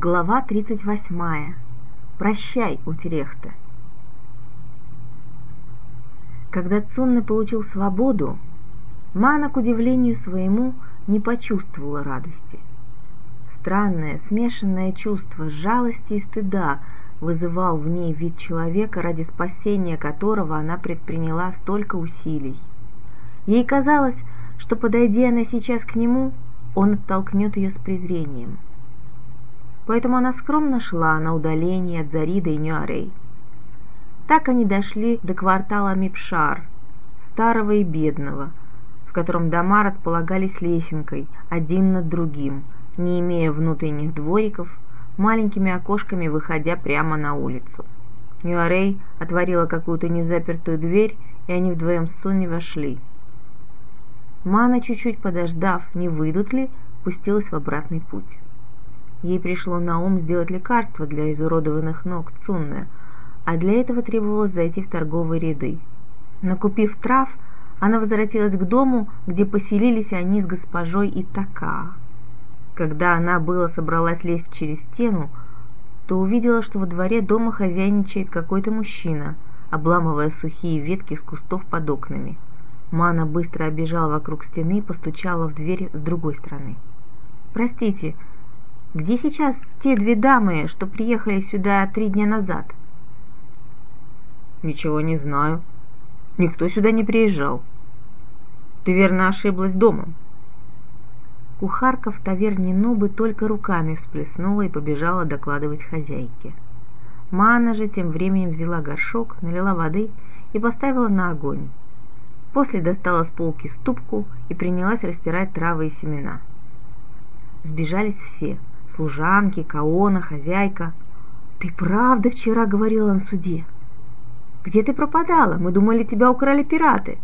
Глава 38. Прощай, Утерехта. Когда Цунна получил свободу, Мана, к удивлению своему, не почувствовала радости. Странное, смешанное чувство жалости и стыда вызывал в ней вид человека, ради спасения которого она предприняла столько усилий. Ей казалось, что, подойдя она сейчас к нему, он оттолкнет ее с презрением – поэтому она скромно шла на удаление от Зарида и Нюарей. Так они дошли до квартала Мипшар, старого и бедного, в котором дома располагались лесенкой, один над другим, не имея внутренних двориков, маленькими окошками выходя прямо на улицу. Нюарей отворила какую-то незапертую дверь, и они вдвоем с Соней вошли. Мана, чуть-чуть подождав, не выйдут ли, пустилась в обратный путь. Ей пришло на ум сделать лекарство для изуродованных ног Цунны, а для этого требовалось зайти в торговые ряды. Накупив трав, она возвратилась к дому, где поселились они с госпожой Итака. Когда она было собралась лезть через стену, то увидела, что во дворе дома хозяйничает какой-то мужчина, обламывая сухие ветки с кустов под окнами. Мана быстро обежала вокруг стены и постучала в дверь с другой стороны. «Простите, где сейчас те две дамы, что приехали сюда три дня назад? Ничего не знаю. Никто сюда не приезжал. Ты верно ошиблась домом. Кухарка в таверне Нубы только руками всплеснула и побежала докладывать хозяйке. Мана же тем временем взяла горшок, налила воды и поставила на огонь. После достала с полки ступку и принялась растирать травы и семена. Сбежались все – служанки, Каона, хозяйка. Ты правда вчера говорила на суде? Где ты пропадала? Мы думали, тебя украли пираты.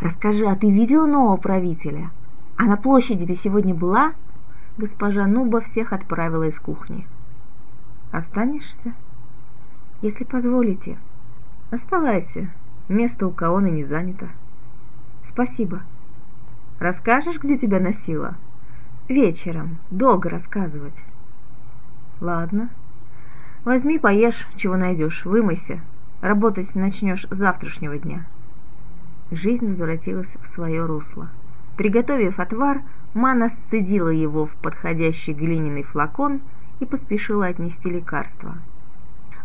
Расскажи, а ты видела нового правителя? А на площади ты сегодня была? Госпожа Нуба всех отправила из кухни. Останешься? Если позволите. Оставайся. Место у Каона не занято. Спасибо. Расскажешь, где тебя носила? Вечером. Долго рассказывать. Ладно. Возьми, поешь, чего найдешь, вымойся. Работать начнешь с завтрашнего дня. Жизнь возвратилась в свое русло. Приготовив отвар, Мана сцедила его в подходящий глиняный флакон и поспешила отнести лекарство.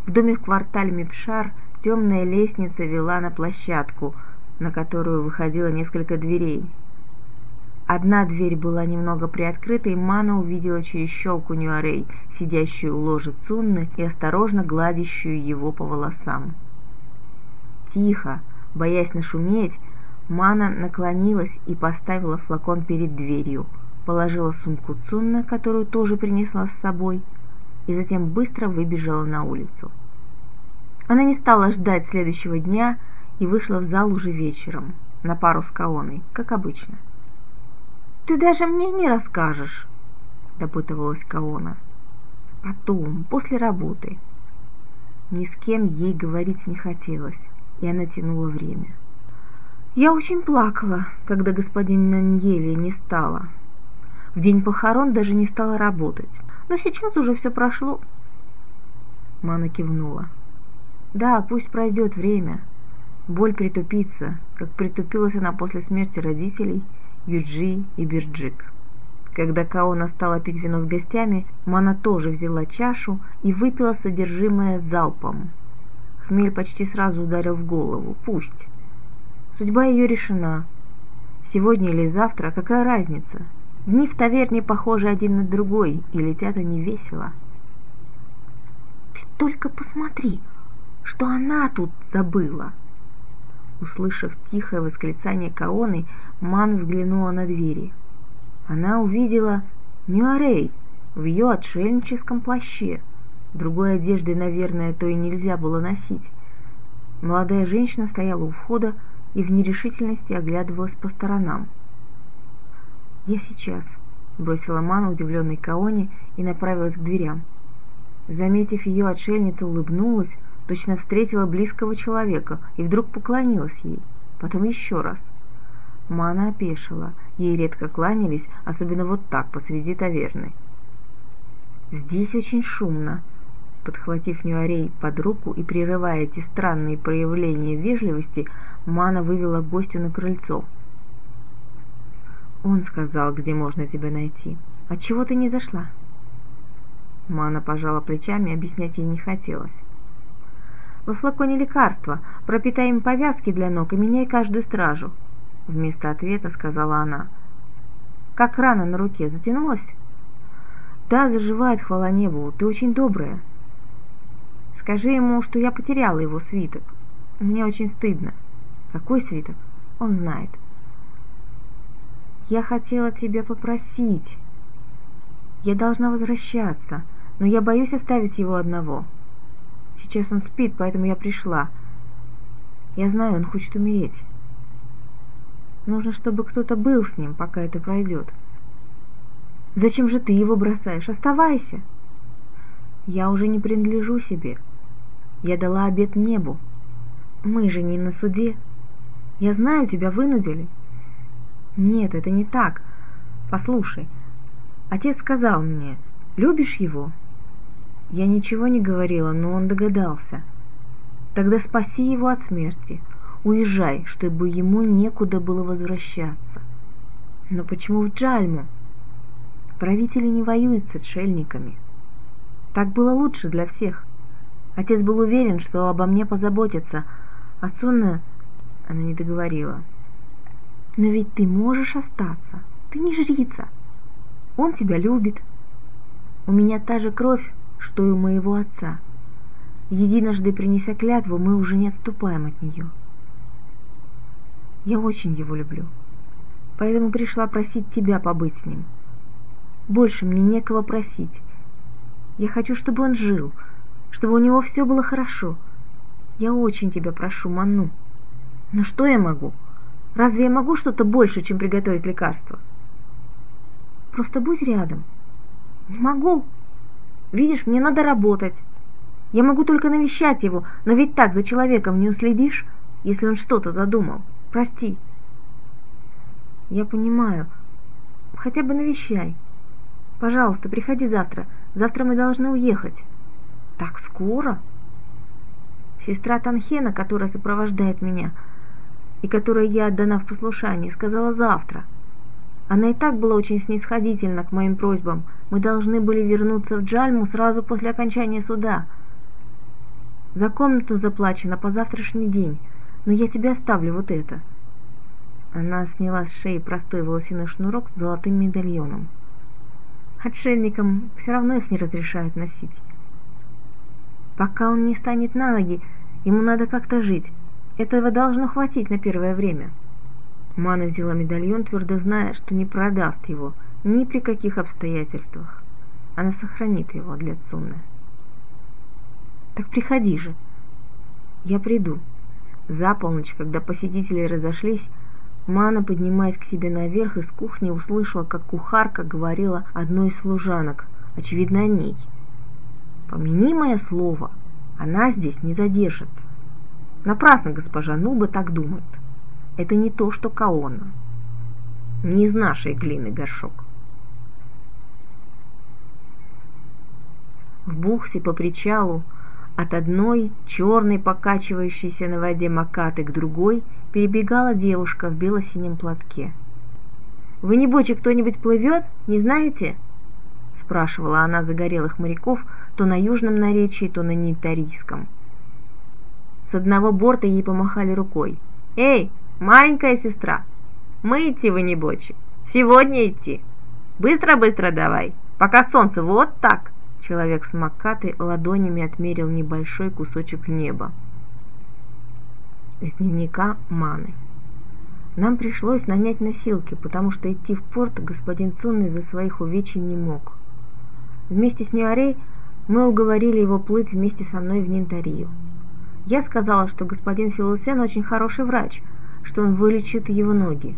В доме в квартале Мипшар темная лестница вела на площадку, на которую выходило несколько дверей – Одна дверь была немного приоткрыта, и Мана увидела через щелку Нюарей, сидящую у ложа Цунны и осторожно гладящую его по волосам. Тихо, боясь нашуметь, Мана наклонилась и поставила флакон перед дверью, положила сумку Цунна, которую тоже принесла с собой, и затем быстро выбежала на улицу. Она не стала ждать следующего дня и вышла в зал уже вечером, на пару с Каоной, как обычно. «Ты даже мне не расскажешь», — допытывалась Каона. «Потом, после работы». Ни с кем ей говорить не хотелось, и она тянула время. Я очень плакала, когда господин Наньели не стало. В день похорон даже не стала работать. Но сейчас уже все прошло. Мана кивнула. Да, пусть пройдет время. Боль притупится, как притупилась она после смерти родителей – Юджи и Бирджик. Когда Каона стала пить вино с гостями, Мана тоже взяла чашу и выпила содержимое залпом. Хмель почти сразу ударил в голову. Пусть. Судьба ее решена. Сегодня или завтра, какая разница? Дни в таверне похожи один на другой, и летят они весело. «Ты только посмотри, что она тут забыла!» Услышав тихое восклицание Каоны, Ман взглянула на двери. Она увидела Нюарей в ее отшельническом плаще. Другой одежды, наверное, то и нельзя было носить. Молодая женщина стояла у входа и в нерешительности оглядывалась по сторонам. «Я сейчас», — бросила Мана удивленной Каоне и направилась к дверям. Заметив ее, отшельница улыбнулась, точно встретила близкого человека и вдруг поклонилась ей, потом еще раз. Мана опешила, ей редко кланялись, особенно вот так, посреди таверны. «Здесь очень шумно», Подхватив Нюарей под руку и прерывая эти странные проявления вежливости, Мана вывела гостю на крыльцо. «Он сказал, где можно тебя найти. Отчего ты не зашла?» Мана пожала плечами, объяснять ей не хотелось. «Во флаконе лекарства. Пропитай им повязки для ног и меняй каждую стражу», — вместо ответа сказала она. «Как рана на руке затянулась?» «Да, заживает, хвала небу. Ты очень добрая». «Скажи ему, что я потеряла его свиток. Мне очень стыдно». «Какой свиток?» «Он знает». «Я хотела тебя попросить. Я должна возвращаться, но я боюсь оставить его одного. Сейчас он спит, поэтому я пришла. Я знаю, он хочет умереть. Нужно, чтобы кто-то был с ним, пока это пройдет. Зачем же ты его бросаешь? Оставайся. Я уже не принадлежу себе. Я дала обет небу. Мы же не на суде. Я знаю, тебя вынудили. Нет, это не так. Послушай, отец сказал мне, любишь его? Я ничего не говорила, но он догадался. Тогда спаси его от смерти. Уезжай, чтобы ему некуда было возвращаться. Но почему в Джальму? Правители не воюют с отшельниками. Так было лучше для всех. Отец был уверен, что обо мне позаботятся, а Сунна... Она не договорила. Но ведь ты можешь остаться. Ты не жрица. Он тебя любит. У меня та же кровь, что и у моего отца. Единожды принеся клятву, мы уже не отступаем от нее. Я очень его люблю, поэтому пришла просить тебя побыть с ним. Больше мне некого просить. Я хочу, чтобы он жил, чтобы у него все было хорошо. Я очень тебя прошу, Ману. Но что я могу? Разве я могу что-то больше, чем приготовить лекарство? Просто будь рядом. Не могу. Видишь, мне надо работать. Я могу только навещать его, но ведь так за человеком не уследишь, если он что-то задумал. Прости. Я понимаю. Хотя бы навещай. Пожалуйста, приходи завтра. Завтра мы должны уехать. Так скоро? Сестра Танхена, которая сопровождает меня, и которой я отдана в послушание, сказала завтра – она и так была очень снисходительна к моим просьбам. Мы должны были вернуться в Джальму сразу после окончания суда. За комнату заплачено по завтрашний день, но я тебе оставлю вот это. Она сняла с шеи простой волосяной шнурок с золотым медальоном. Отшельникам все равно их не разрешают носить. Пока он не станет на ноги, ему надо как-то жить. Этого должно хватить на первое время. Мана взяла медальон, твердо зная, что не продаст его ни при каких обстоятельствах. Она сохранит его для Цунны. «Так приходи же!» «Я приду». За полночь, когда посетители разошлись, Мана, поднимаясь к себе наверх из кухни, услышала, как кухарка говорила одной из служанок, очевидно, о ней. «Помяни мое слово, она здесь не задержится». Напрасно госпожа Нуба так думает. Это не то, что Каона. Не из нашей глины горшок. В бухсе по причалу от одной черной покачивающейся на воде макаты к другой перебегала девушка в бело-синем платке. «Вы не бочек кто-нибудь плывет, не знаете?» спрашивала она загорелых моряков то на южном наречии, то на нитарийском. С одного борта ей помахали рукой. «Эй, Маленькая сестра, мы идти вы не бочи. Сегодня идти. Быстро-быстро давай, пока солнце вот так. Человек с макатой ладонями отмерил небольшой кусочек неба. Из дневника Маны. Нам пришлось нанять носилки, потому что идти в порт господин Цунный из-за своих увечий не мог. Вместе с Нюарей мы уговорили его плыть вместе со мной в Нинтарию. Я сказала, что господин Филусен очень хороший врач – что он вылечит его ноги.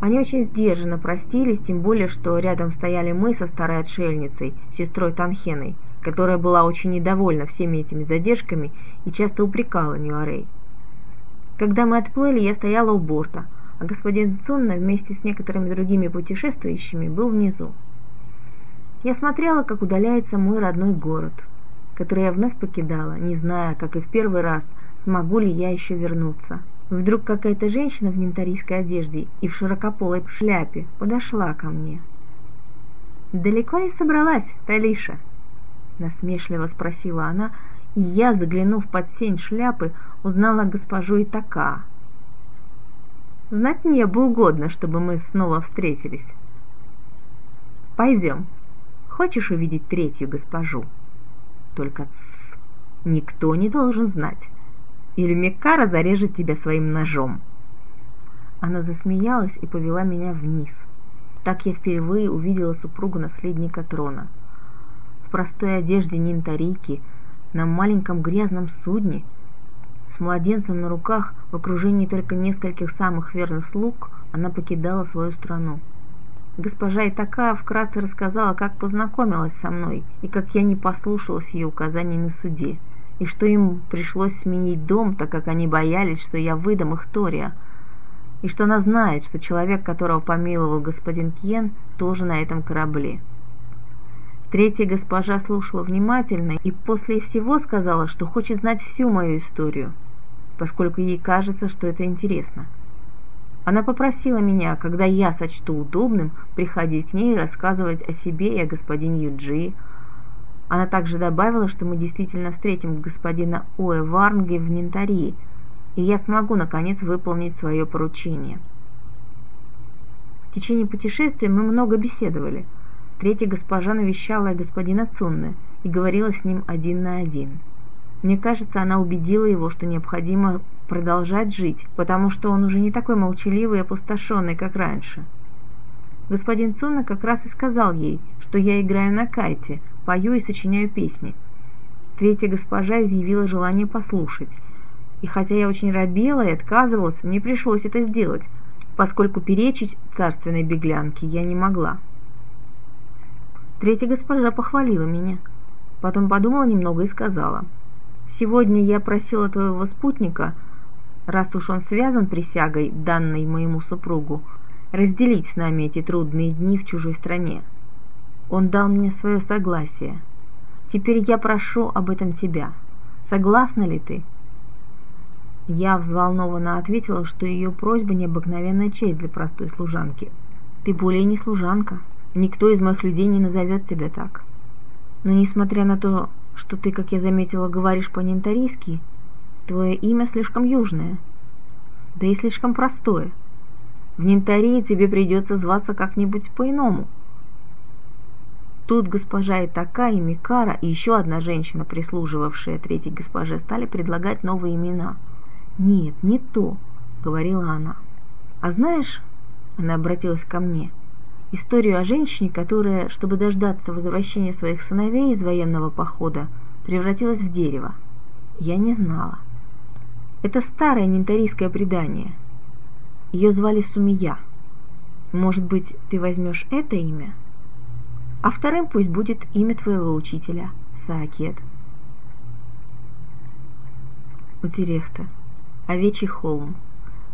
Они очень сдержанно простились, тем более, что рядом стояли мы со старой отшельницей, сестрой Танхеной, которая была очень недовольна всеми этими задержками и часто упрекала Ньюарей. Когда мы отплыли, я стояла у борта, а господин Цунна вместе с некоторыми другими путешествующими был внизу. Я смотрела, как удаляется мой родной город, который я вновь покидала, не зная, как и в первый раз, смогу ли я еще вернуться. Вдруг какая-то женщина в нентарийской одежде и в широкополой шляпе подошла ко мне. «Далеко ли собралась, Талиша?» Насмешливо спросила она, и я, заглянув под сень шляпы, узнала госпожу Итака. Знать мне бы угодно, чтобы мы снова встретились. Пойдем. Хочешь увидеть третью госпожу? Только тссс, никто не должен знать. Или Меккара зарежет тебя своим ножом. Она засмеялась и повела меня вниз. Так я впервые увидела супругу наследника трона. В простой одежде нинтарики, на маленьком грязном судне – с младенцем на руках, в окружении только нескольких самых верных слуг, она покидала свою страну. Госпожа Итака вкратце рассказала, как познакомилась со мной, и как я не послушалась ее указаний на суде, и что им пришлось сменить дом, так как они боялись, что я выдам их Тория, и что она знает, что человек, которого помиловал господин Кьен, тоже на этом корабле. Третья госпожа слушала внимательно и после всего сказала, что хочет знать всю мою историю, поскольку ей кажется, что это интересно. Она попросила меня, когда я сочту удобным, приходить к ней и рассказывать о себе и о господине Юджи. Она также добавила, что мы действительно встретим господина Оэ Варнге в Нинтарии, и я смогу, наконец, выполнить свое поручение. В течение путешествия мы много беседовали. Третья госпожа навещала господина Цунны и говорила с ним один на один – мне кажется, она убедила его, что необходимо продолжать жить, потому что он уже не такой молчаливый и опустошенный, как раньше. Господин Цуна как раз и сказал ей, что я играю на кайте, пою и сочиняю песни. Третья госпожа изъявила желание послушать. И хотя я очень робела и отказывалась, мне пришлось это сделать, поскольку перечить царственной беглянке я не могла. Третья госпожа похвалила меня. Потом подумала немного и сказала – Сегодня я просила твоего спутника, раз уж он связан присягой, данной моему супругу, разделить с нами эти трудные дни в чужой стране. Он дал мне свое согласие. Теперь я прошу об этом тебя. Согласна ли ты?» Я взволнованно ответила, что ее просьба необыкновенная честь для простой служанки. «Ты более не служанка. Никто из моих людей не назовет тебя так. Но несмотря на то, что ты, как я заметила, говоришь по-нентарийски, твое имя слишком южное, да и слишком простое. В Нентарии тебе придется зваться как-нибудь по-иному. Тут госпожа Итака и Микара и еще одна женщина, прислуживавшая третьей госпоже, стали предлагать новые имена. «Нет, не то», — говорила она. «А знаешь...» — она обратилась ко мне — историю о женщине, которая, чтобы дождаться возвращения своих сыновей из военного похода, превратилась в дерево. Я не знала. Это старое нентарийское предание. Ее звали Сумия. Может быть, ты возьмешь это имя? А вторым пусть будет имя твоего учителя, Саакет. Утерехта. Овечий холм.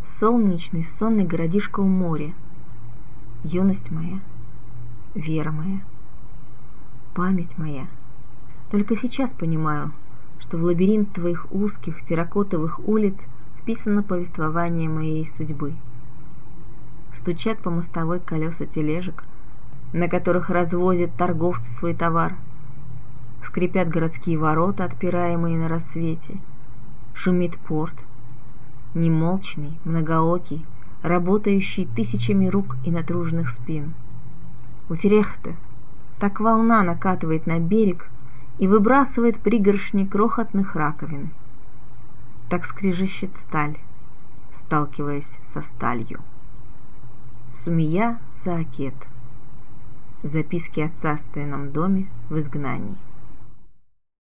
Солнечный, сонный городишко у моря – юность моя, вера моя, память моя. Только сейчас понимаю, что в лабиринт твоих узких терракотовых улиц вписано повествование моей судьбы. Стучат по мостовой колеса тележек, на которых развозят торговцы свой товар. Скрипят городские ворота, отпираемые на рассвете. Шумит порт, немолчный, многоокий, работающий тысячами рук и натруженных спин. У Терехта так волна накатывает на берег и выбрасывает пригоршни крохотных раковин. Так скрежещет сталь, сталкиваясь со сталью. Сумия Саакет. Записки о царственном доме в изгнании.